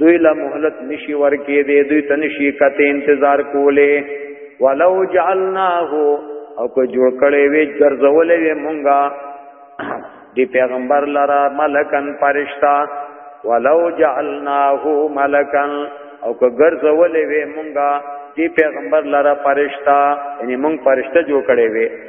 دوی لا مهلت نشي ورکې دي دوی تنشي کته انتظار کولې ولو جعلناه او کو جوړ کړي وی ګرځولې وی مونږه دی پیغمبر لرا ملکن فرشتہ ولو جعلناه ملکن او کو ګرځولې وی مونږه دی پیغمبر لرا فرشتہ یعنی مونږ فرشتہ جوړ کړي وی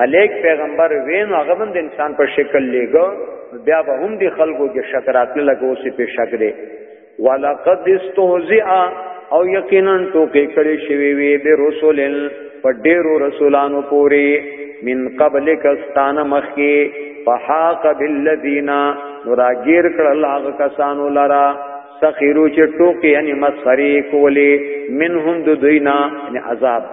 ملک پیغمبر وین هغه بند انسان په شکل لګو بیا به هم دی خلکو کې شکرات لګو سی په شک دی ولقد استهزئ او یقینا ټوکې کړې شوی وی به رسولن په ډیرو رسولانو پوری من قبل کستان مخکی فحاق بالذین نراجیر کړل هغه کسانو لرا سخیرو چې ټوکې یعنی مسخري کولی منهم د دوینا یعنی عذاب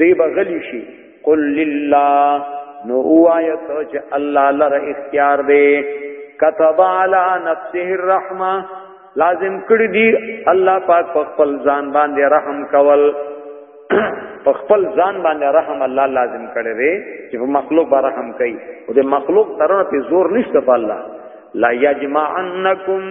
دی بغلی شي قل لله نو اوایا ته چې الله لره اختیار دی كتب على نفسه الرحمه لازم کړی دی الله پاک په خپل ځان باندې رحم کول په خپل ځان باندې رحم الله لازم کړی دی چې په مخلوق باندې رحم کوي او د مخلوق ترونه په زور نشته په الله لا یجمعنکم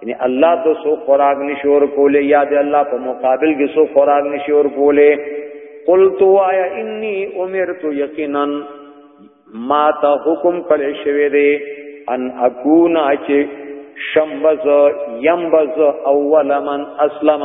یعنی الله ته سو خوراک نشور کوله یا د الله په مقابل کې سو خوراک نشور کوله قلت وایا انی امرت یقینا ما ته حکم کړی شوی دی ان اكون چې شمبز يمبز اول من اسلم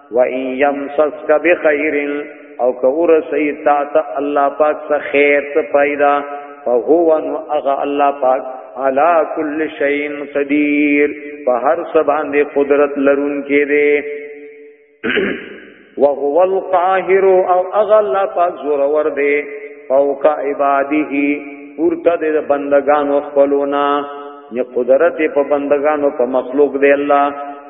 و ان یمسسک بخیر او که ورسی تا ته الله پاک څخه خیر څه پیدا فهو ان اغه الله پاک علا کل شین قدیر په هر څه باندې قدرت لرون کې دی وهو القاهر او اغه الله پاک زور ور دی فوق عباده پورته د بندگانو خپلونا نه قدرت په بندگانو په مخلوق دی الله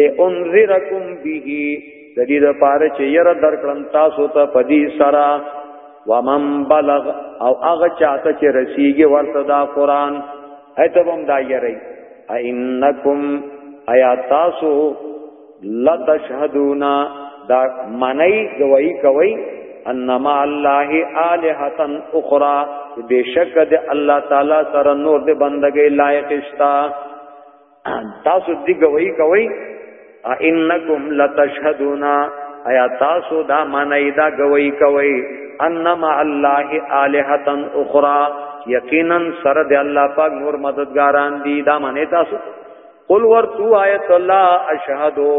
لئنذرکم به د دې لپاره چې ير درکړم تاسو ته پدی سرا ومن بلغ او هغه چاته چې رسیږي ورته دا قران هیتبم دا یری انکم ایا تاسو لتشهدونا دا منی گوئی کوي انما الله الہتن اخرى بشک د الله تعالی سره نور د بندګۍ لایق شتا تاسو دی گوئی کوي انکم لتشهدون ایا تاسو دا معنی دا گوئی کوي انما الله الہتا اخرى یقینا سره د الله پاک نور مددګاران دي دا معنی تاسو قل ورتو آیت الله اشهدو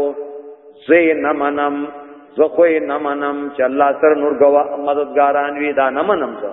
زین منم زخوی نمنم چې الله سره نور غوا مددګاران وي دا نمنم زه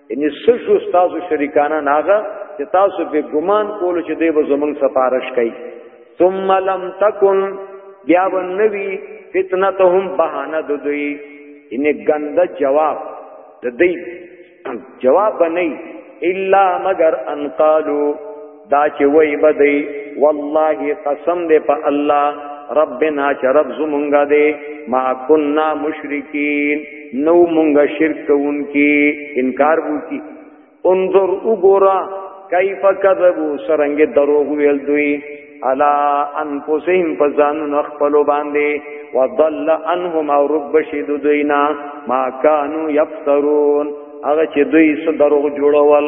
یعنی سشو تاسو شریکانه ناغه چې تاسو به ګمان کولو چې دوی به زمونږ سفارش کوي ثم لم تکن بیا و نوی فتنتهم بهانه د دوی ان ګنده جواب د دوی جواب نه الا مگر ان قالو دا چې وای بدی والله قسم دې په الله ربنا چې رب زمونږه دې ما كنا مشرکین نو مونږه شرک کوونکی انکار وکي انظر وګورا کیف کذبوا سرنګ دروغ ویل دوی الا انفسهم فزان نخپل باندې وضل عنهم او رب شید دوینا ما كانوا يفترون هغه چې دوی څه دروغ جوړول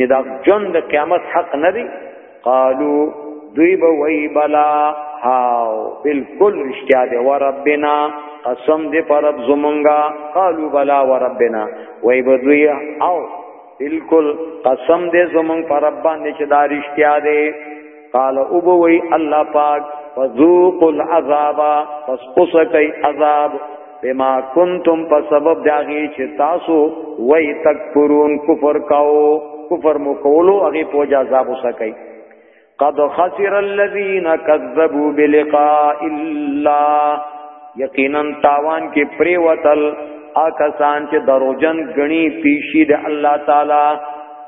نه دا جون د قیامت حق نه دی قالو دوی به وی بلا هاو بالکل رشتیا دی وربنا قسم دې پر رب زمونږه قالو بلا وربنا وای به دوی او بالکل قسم دې زمونږ پر رب باندې چې دا رشتیا دی قال ابوي الله پاک فذوق العذاب پس اوسکای عذاب بما کنتم په سبب داږي چې تاسو وای تکفرون کفر کاو کفر مو کولو هغه پوجا عذاب وسکای قد خسر الذين كذبوا بلقاء الله یقینا تاوان کې پریوتل آکسان چې دروجن غنی پیشی د الله تعالی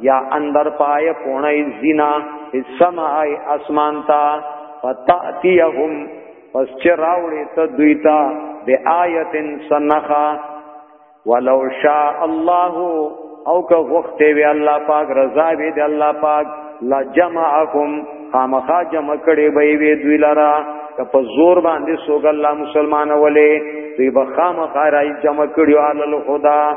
یا اندر پای پونای زینا السماء اسمان تا فتاتیهم پس چراوړی ته دوی تا بی آیتن سنخا ولو شاء الله او که وخت وی الله پاک رضا وی دی الله پاک لجمعکم خامخا جمع کړي به وی دوی لرا که په زور باندې سوګ الله مسلمان ولې دوی به خامخا راي جمع کړي علل خدا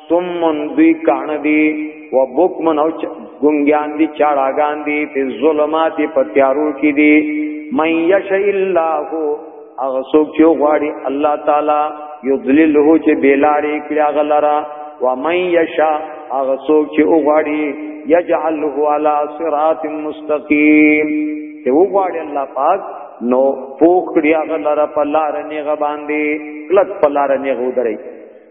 سمون دوی کان دی و بوکمن او ګنګیان دی چاړاګان دی په ظلمات په تیارو کې دی من یش الله هغه څوک چې غواړي الله تعالی یذلله چې بیلاری کړه غلرا و من یش هغه څوک چې غواړي یجعله علی صراط مستقیم چې غواړي الله پاک نو پوخ کړه غلرا په لار نه غباندي کلک په لار نه غودري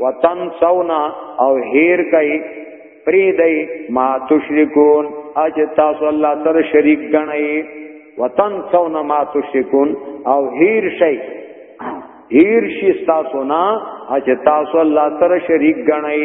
وطن سونا او هیر کئ پری دی ما تشرکون اج تاسو الله سره شریک غنئ وطن سونا ما تشرکون او هیر شئ هیر شي تاسو نه اج تاسو الله سره شریک غنئ